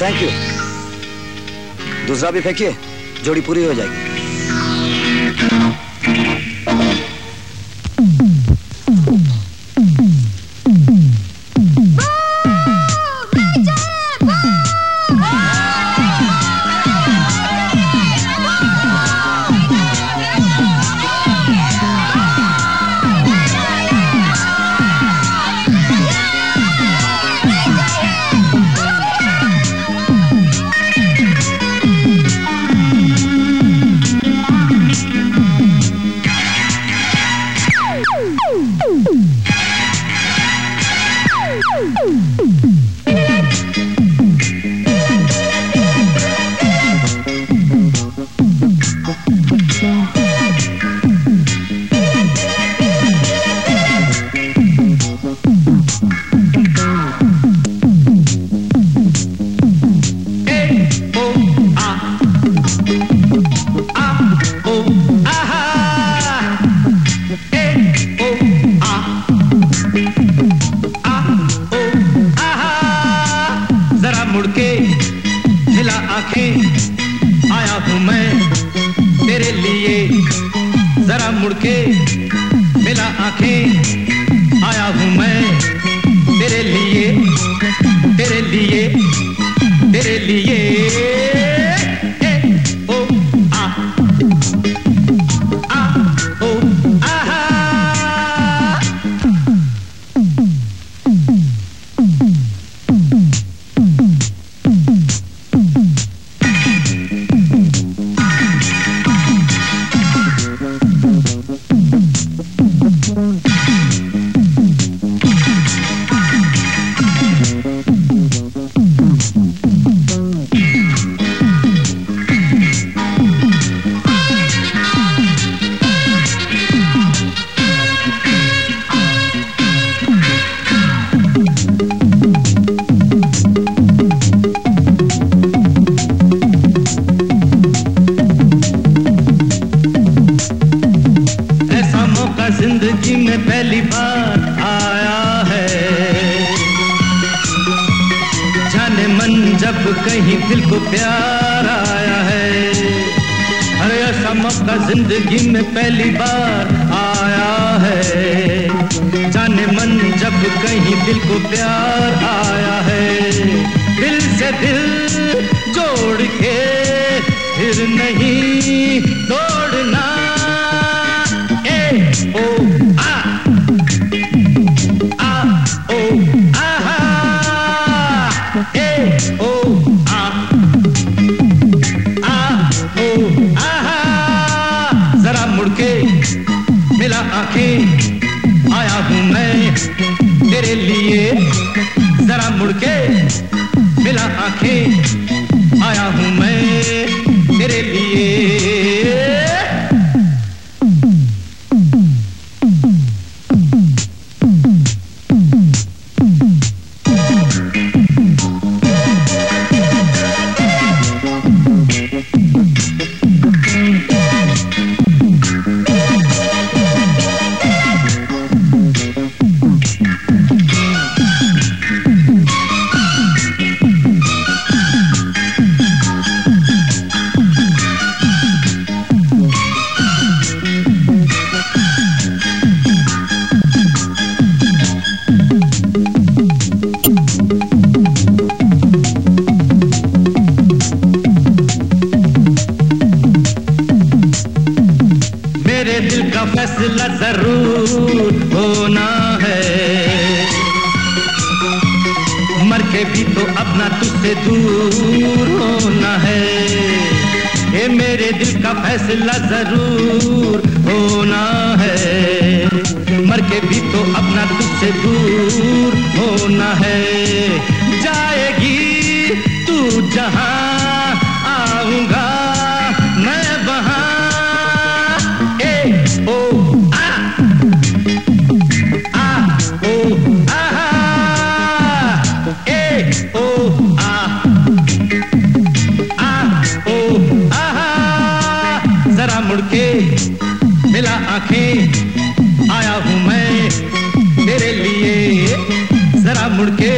Thank you दूसरा भी फेंकिए जोड़ी पूरी हो जाएगी। Woo! हूँ मैं तेरे लिए। जरा मुड़के मिला आँखें। आया हूँ मैं तेरे लिए तेरे लिए। जब कहीं दिल को प्यार आया है। अरे ऐसा मौका ज़िंदगी में पहली बार आया है। जाने मन जब कहीं दिल को प्यार आया है। दिल से दिल जोड़ के फिर नहीं तोड़ना मुड़के मिला आँखें आया हूँ मैं तेरे लिए। जरा मुड़के मिला आँखें आया हूँ मैं मेरे दिल का फैसला ज़रूर होना है। मर के भी तो अपना तुझसे दूर होना है। ये मेरे दिल का फैसला ज़रूर होना है। मर के भी तो अपना तुझसे दूर होना है। जाएगी तू जहाँ मिला आँखें आया हूँ मैं तेरे लिए। जरा मुड़के